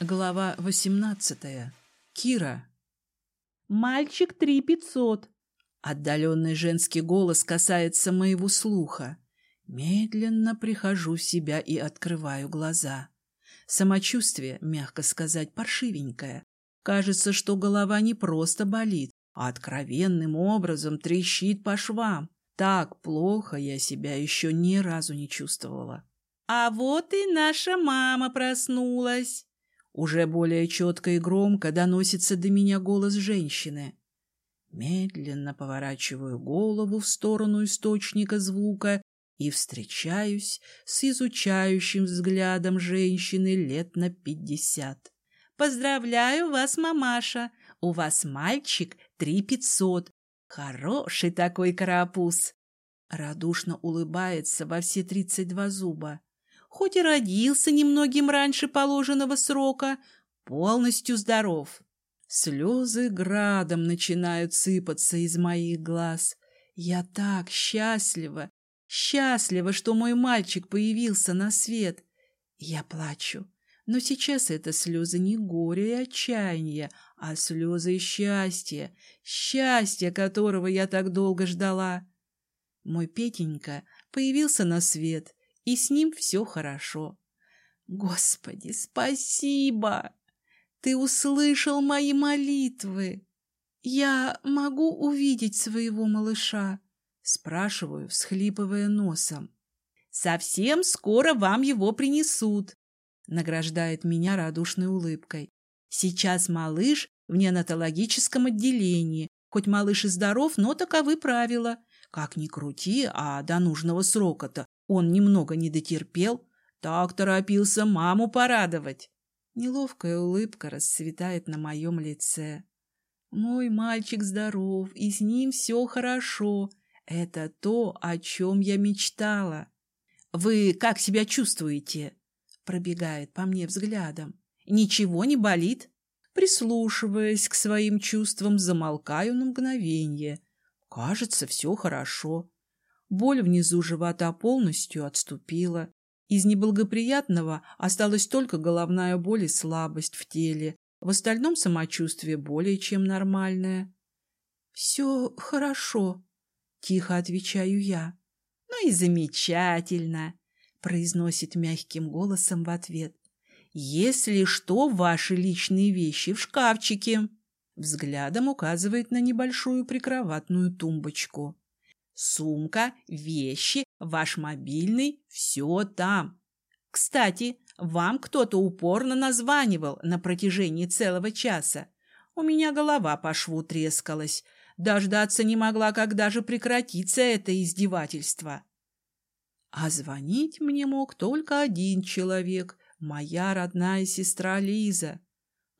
Глава восемнадцатая. Кира. «Мальчик три пятьсот». Отдаленный женский голос касается моего слуха. Медленно прихожу в себя и открываю глаза. Самочувствие, мягко сказать, паршивенькое. Кажется, что голова не просто болит, а откровенным образом трещит по швам. Так плохо я себя еще ни разу не чувствовала. «А вот и наша мама проснулась!» Уже более четко и громко доносится до меня голос женщины. Медленно поворачиваю голову в сторону источника звука и встречаюсь с изучающим взглядом женщины лет на пятьдесят. «Поздравляю вас, мамаша! У вас мальчик три пятьсот. Хороший такой карапуз!» Радушно улыбается во все тридцать два зуба хоть и родился немногим раньше положенного срока, полностью здоров. Слезы градом начинают сыпаться из моих глаз. Я так счастлива, счастлива, что мой мальчик появился на свет. Я плачу, но сейчас это слезы не горя и отчаяния, а слезы счастья, счастья, которого я так долго ждала. Мой Петенька появился на свет, и с ним все хорошо. Господи, спасибо! Ты услышал мои молитвы. Я могу увидеть своего малыша? Спрашиваю, всхлипывая носом. Совсем скоро вам его принесут, награждает меня радушной улыбкой. Сейчас малыш в неонатологическом отделении. Хоть малыш и здоров, но таковы правила. Как ни крути, а до нужного срока-то он немного не дотерпел, так торопился маму порадовать. Неловкая улыбка расцветает на моем лице. Мой мальчик здоров, и с ним все хорошо. Это то, о чем я мечтала. «Вы как себя чувствуете?» Пробегает по мне взглядом. «Ничего не болит?» Прислушиваясь к своим чувствам, замолкаю на мгновение. Кажется, все хорошо. Боль внизу живота полностью отступила. Из неблагоприятного осталась только головная боль и слабость в теле. В остальном самочувствие более чем нормальное. «Все хорошо», — тихо отвечаю я. «Ну и замечательно», — произносит мягким голосом в ответ. «Если что, ваши личные вещи в шкафчике». Взглядом указывает на небольшую прикроватную тумбочку. Сумка, вещи, ваш мобильный – все там. Кстати, вам кто-то упорно названивал на протяжении целого часа. У меня голова по шву трескалась. Дождаться не могла, когда же прекратится это издевательство. А звонить мне мог только один человек – моя родная сестра Лиза.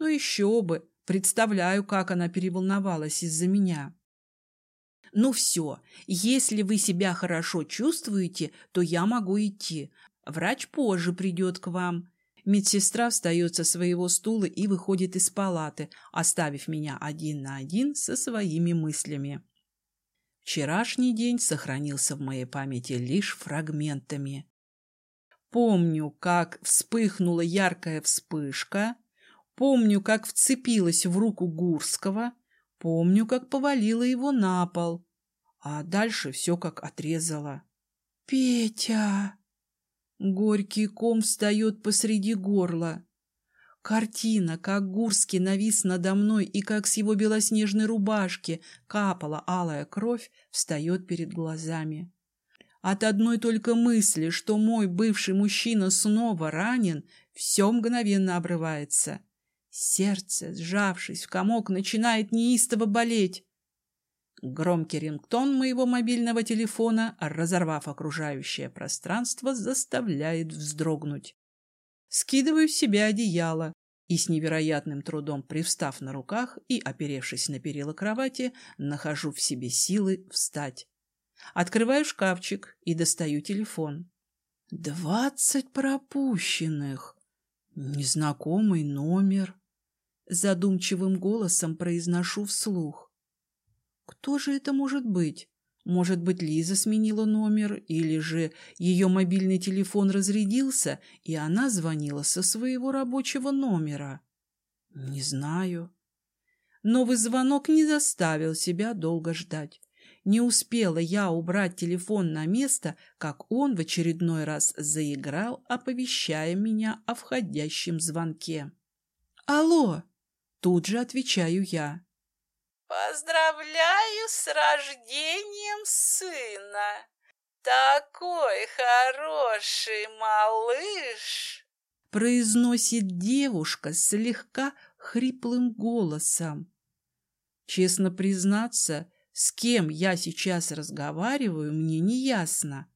Ну еще бы, представляю, как она переволновалась из-за меня. Ну все, если вы себя хорошо чувствуете, то я могу идти. Врач позже придет к вам. Медсестра встает со своего стула и выходит из палаты, оставив меня один на один со своими мыслями. Вчерашний день сохранился в моей памяти лишь фрагментами. Помню, как вспыхнула яркая вспышка, помню, как вцепилась в руку Гурского, помню, как повалила его на пол, а дальше все как отрезало. «Петя!» Горький ком встает посреди горла. Картина, как Гурский навис надо мной и как с его белоснежной рубашки капала алая кровь, встает перед глазами. От одной только мысли, что мой бывший мужчина снова ранен, все мгновенно обрывается. Сердце, сжавшись в комок, начинает неистово болеть. Громкий рингтон моего мобильного телефона, разорвав окружающее пространство, заставляет вздрогнуть. Скидываю с себя одеяло и с невероятным трудом, привстав на руках и оперевшись на перила кровати, нахожу в себе силы встать. Открываю шкафчик и достаю телефон. Двадцать пропущенных. Незнакомый номер. Задумчивым голосом произношу вслух. Кто же это может быть? Может быть, Лиза сменила номер, или же ее мобильный телефон разрядился, и она звонила со своего рабочего номера. Не знаю. Новый звонок не заставил себя долго ждать. Не успела я убрать телефон на место, как он в очередной раз заиграл, оповещая меня о входящем звонке. «Алло!» — тут же отвечаю я. «Поздравляю с рождением сына! Такой хороший малыш!» произносит девушка слегка хриплым голосом. Честно признаться, с кем я сейчас разговариваю, мне не ясно.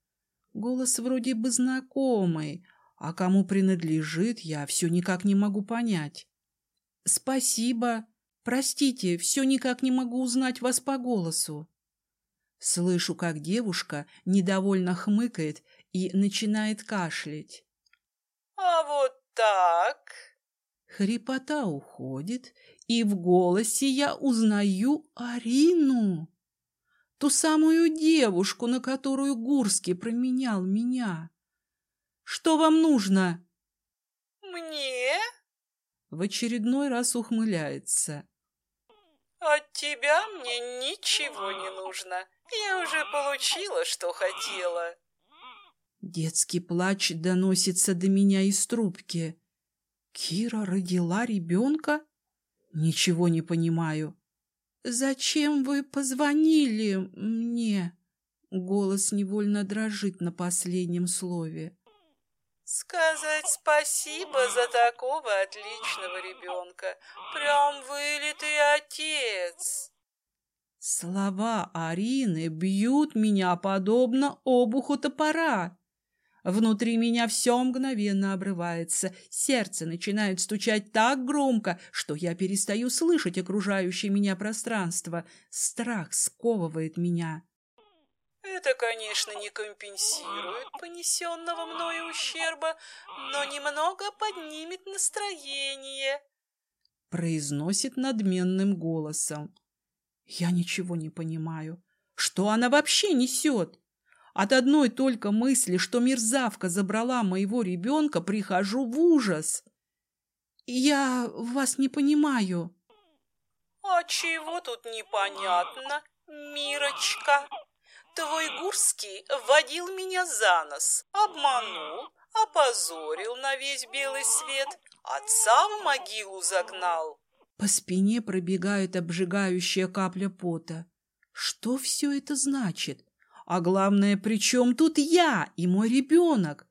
Голос вроде бы знакомый, а кому принадлежит, я все никак не могу понять. Спасибо. Простите, все никак не могу узнать вас по голосу. Слышу, как девушка недовольно хмыкает и начинает кашлять. А вот так? Хрипота уходит, и в голосе я узнаю Арину, ту самую девушку, на которую Гурский променял меня. Что вам нужно? Мне? В очередной раз ухмыляется. От тебя мне ничего не нужно. Я уже получила, что хотела. Детский плач доносится до меня из трубки. Кира родила ребенка? Ничего не понимаю. «Зачем вы позвонили мне?» Голос невольно дрожит на последнем слове. «Сказать спасибо за такого отличного ребенка. Прям вылитый отец!» Слова Арины бьют меня подобно обуху топора. Внутри меня все мгновенно обрывается, сердце начинает стучать так громко, что я перестаю слышать окружающее меня пространство. Страх сковывает меня. Это, конечно, не компенсирует понесенного мною ущерба, но немного поднимет настроение. Произносит надменным голосом. Я ничего не понимаю. Что она вообще несет? От одной только мысли, что мерзавка забрала моего ребенка, прихожу в ужас. Я вас не понимаю. А чего тут непонятно, Мирочка? Твой Гурский водил меня за нос, обманул, опозорил на весь белый свет, отца в могилу загнал. По спине пробегает обжигающая капля пота. Что все это значит? А главное, при чем тут я и мой ребенок?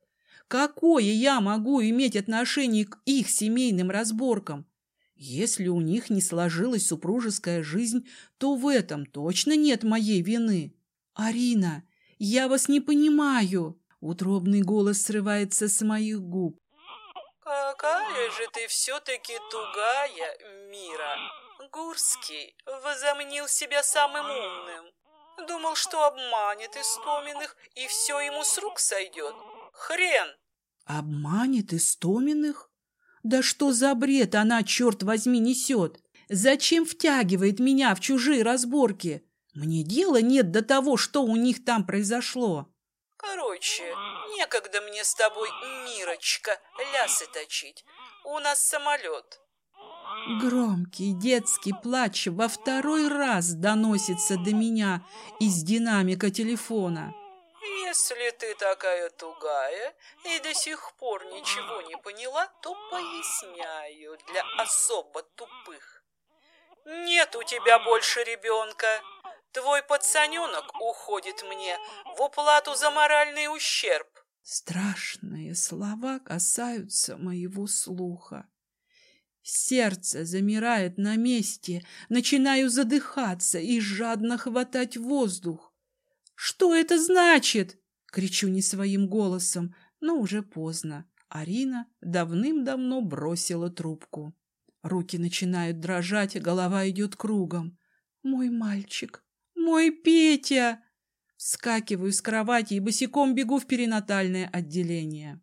Какое я могу иметь отношение к их семейным разборкам? Если у них не сложилась супружеская жизнь, то в этом точно нет моей вины. Арина, я вас не понимаю. Утробный голос срывается с моих губ. Какая же ты все-таки тугая, Мира. Гурский возомнил себя самым умным. Думал, что обманет Истоминых, и все ему с рук сойдет. Хрен! Обманет Истоминых? Да что за бред она, черт возьми, несет? Зачем втягивает меня в чужие разборки? Мне дела нет до того, что у них там произошло. Короче, некогда мне с тобой, Мирочка, лясы точить. У нас самолет. Громкий детский плач во второй раз доносится до меня из динамика телефона. Если ты такая тугая и до сих пор ничего не поняла, то поясняю для особо тупых. Нет у тебя больше ребенка. Твой пацаненок уходит мне в уплату за моральный ущерб. Страшные слова касаются моего слуха. Сердце замирает на месте, начинаю задыхаться и жадно хватать воздух. «Что это значит?» — кричу не своим голосом, но уже поздно. Арина давным-давно бросила трубку. Руки начинают дрожать, голова идет кругом. «Мой мальчик! Мой Петя!» Вскакиваю с кровати и босиком бегу в перинатальное отделение.